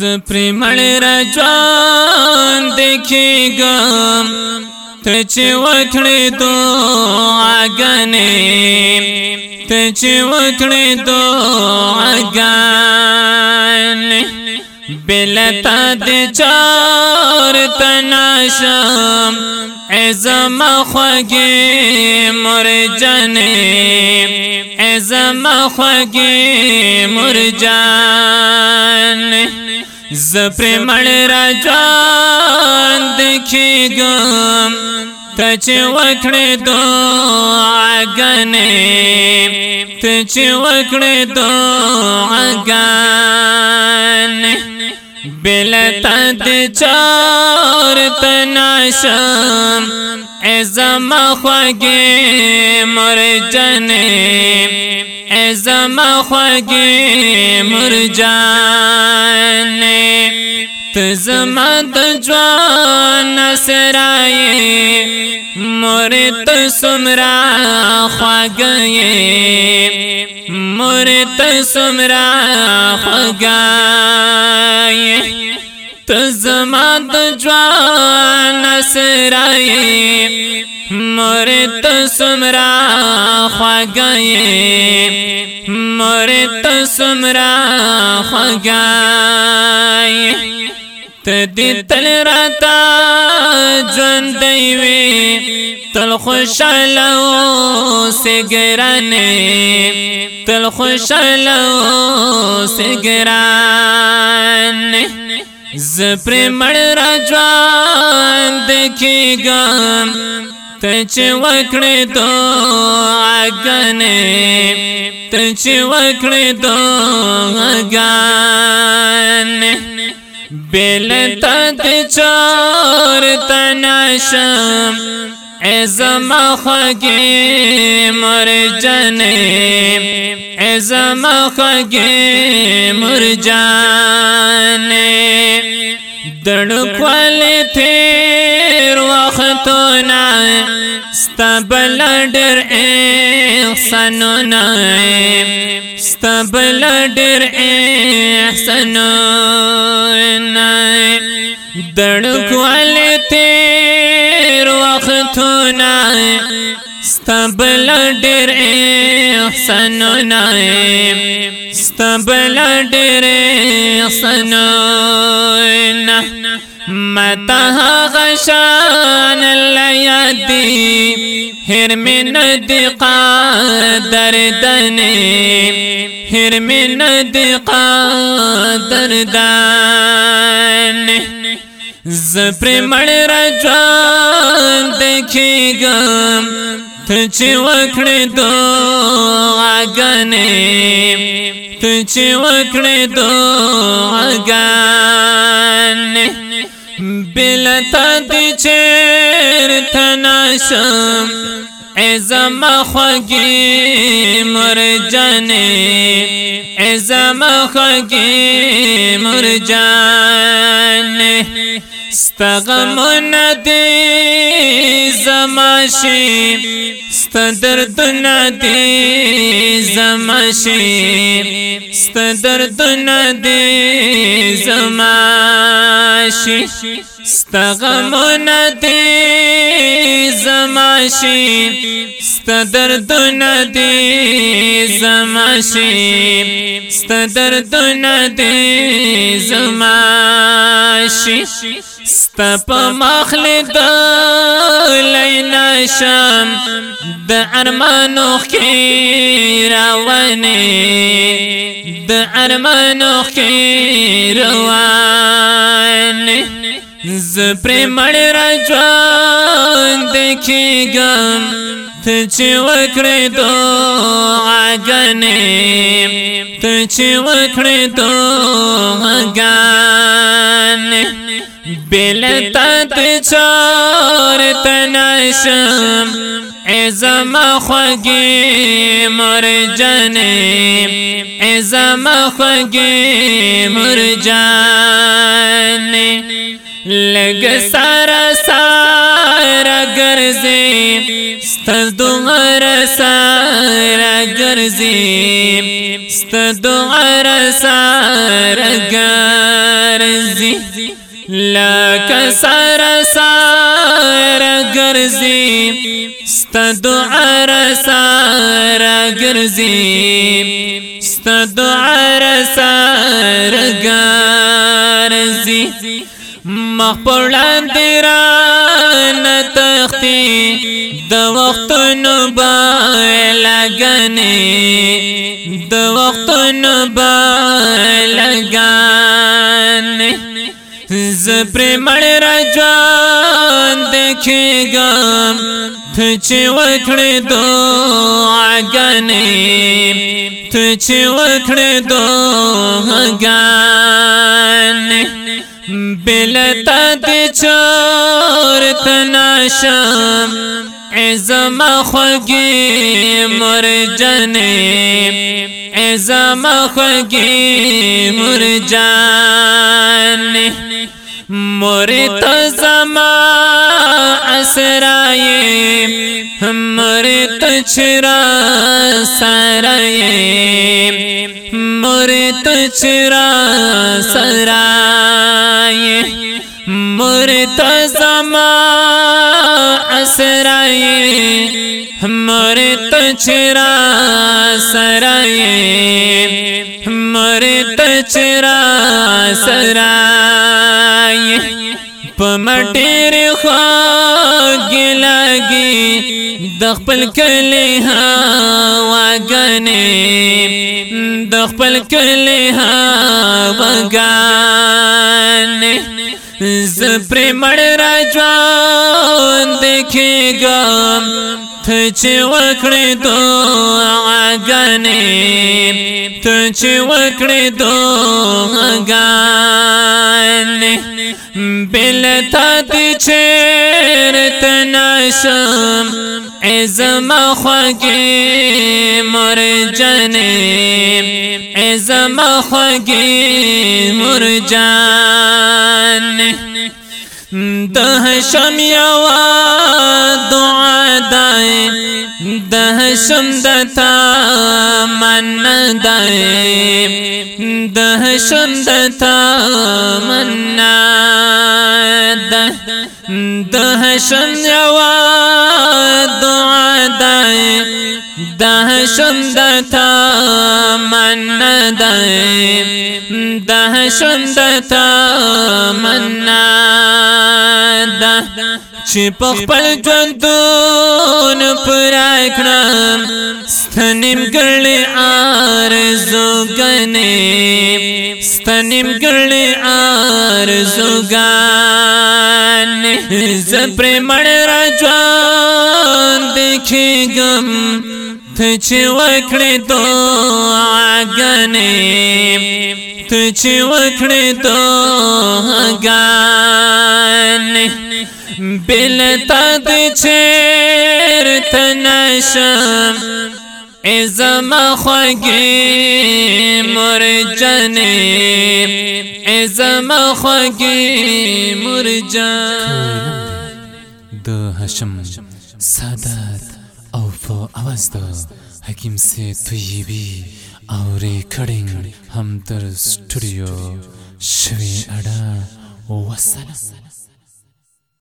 سپری مړ را جوان دیکھے گا۔ تچ وکھڑے دو آگنے تچ وکھڑے دو آگنے بلتا دے چار تناشم۔ ایزم خوگی مر جانے ایزم خوگی مر جانے زپر مڑ راجان دیکھے گم تچ وکڑے دو آگنے، تچ وکڑے دو آگانے بلتا دے چار تناشم ایزم خوگی مر جانے ایزم خوگی مر جانے تزمد جوان سرائے مورت سمرا خواگئے مورت سمرا خواگئے تزمد جوان سرائے مورت سمرا خواگئے۔ مورت سمرا خواگئے۔ تدی تل راتا جن دیوی تل خوش سے گرانے تل خوش سے گرانے زپر مڑ راجوان دیکھے گا۔ تچ وکڑے دو آگنے تچ وکڑے دو آگانے بیلتا دے چار تناشم ایزم خوگی مر جانے ایزم خوگی مر جانے۔ دڑکوالی تھیر وقتونا ستبل ڈر احسنونا ستبل ڈر احسنونا دڑکوالی تھیر ستبل ڈر احسنونا ستبل ڈر احسنونا متا غشان لیادی ہر من دقا دردنے ہر من دقا دردنے زپر مڑ رجوان دیکھے گا تچ وکڑے دو آگنے تچ وکڑے دو آگنے بلتا دی چیر تناشم ایزم خوگی مر جانے۔ ایزم خوگی مر جانے۔ ستغم ندی زماشی ستدرد ندی زماشی ستدرد ندی زماشی ستغم ندی زماشی ستدرد ندی زماشی ستدرد ندی زماشی ستپ مخل د لینا شم د ارمانو خیروانه د ارمانو خیروانه زپر مړ راجوان دیکھے گم، تچ وکڑے دو آگنے تچ وکڑے دو آگانے۔ بلتا تچار تناشم ایزم خوگی مر جانے ایزم خوگی مر جانے۔ لگ سارا سارا گر گرزی ستدو غرسا گرزی ستدو غرسا گرزی لك سر سار گرزی ستدو عرسار گرزی ستدو عرسار گرزی۔ مخپڑان دیران تختی، د وقت نبا لگنے د وقت نبا لگنے زپر مڑ رجوان دیکھے گا تھچ وکھڑ دو آگنے تھچ وکھڑ دو آگنے بلتا دی چور تناشم عزم خوگی مر جنے عزم خوگی مر جانے۔ زما اسرائے، مرت چرا سرائے، مرت چرا سرائے، مرت زما اسرائے، مرت چرا سرائے، مرت چرا سرائے۔ آئی، پمٹیر خواگ لگی، دخپل کلی ہوا گنے، دخپل کلی ہوا گانے۔ زپر مڑ رجوان دیکھے گا تھچ وکڑ دو آگانے تھچ وکڑ دو آگانے بلتا دی چیر تناشم ازم خوگی مر جنے ازم خوگی مر جانے دہشم دتا من دائے دہشم دتا من دہشم یوا دعا دائے دہشم دتا من دائے دہشم دتا من چپخ پل جندون پر اکڑم ستنیم گرلی آرزو گنے، ستنیم گرلی آرزو گانے۔ زپر مڑ رجوان دیکھے گم تھچ وکڑے دو آگنے۔ تھچ وکڑے دو آگانے بلتا دی چیر تنشم ازم خوگی مرجن ازم خوگی مر جن د حشم سادات او په اواز د حکیم سے طیبی او ریکارډینګ هم تر سټوډیو شوی اډا وسلام۔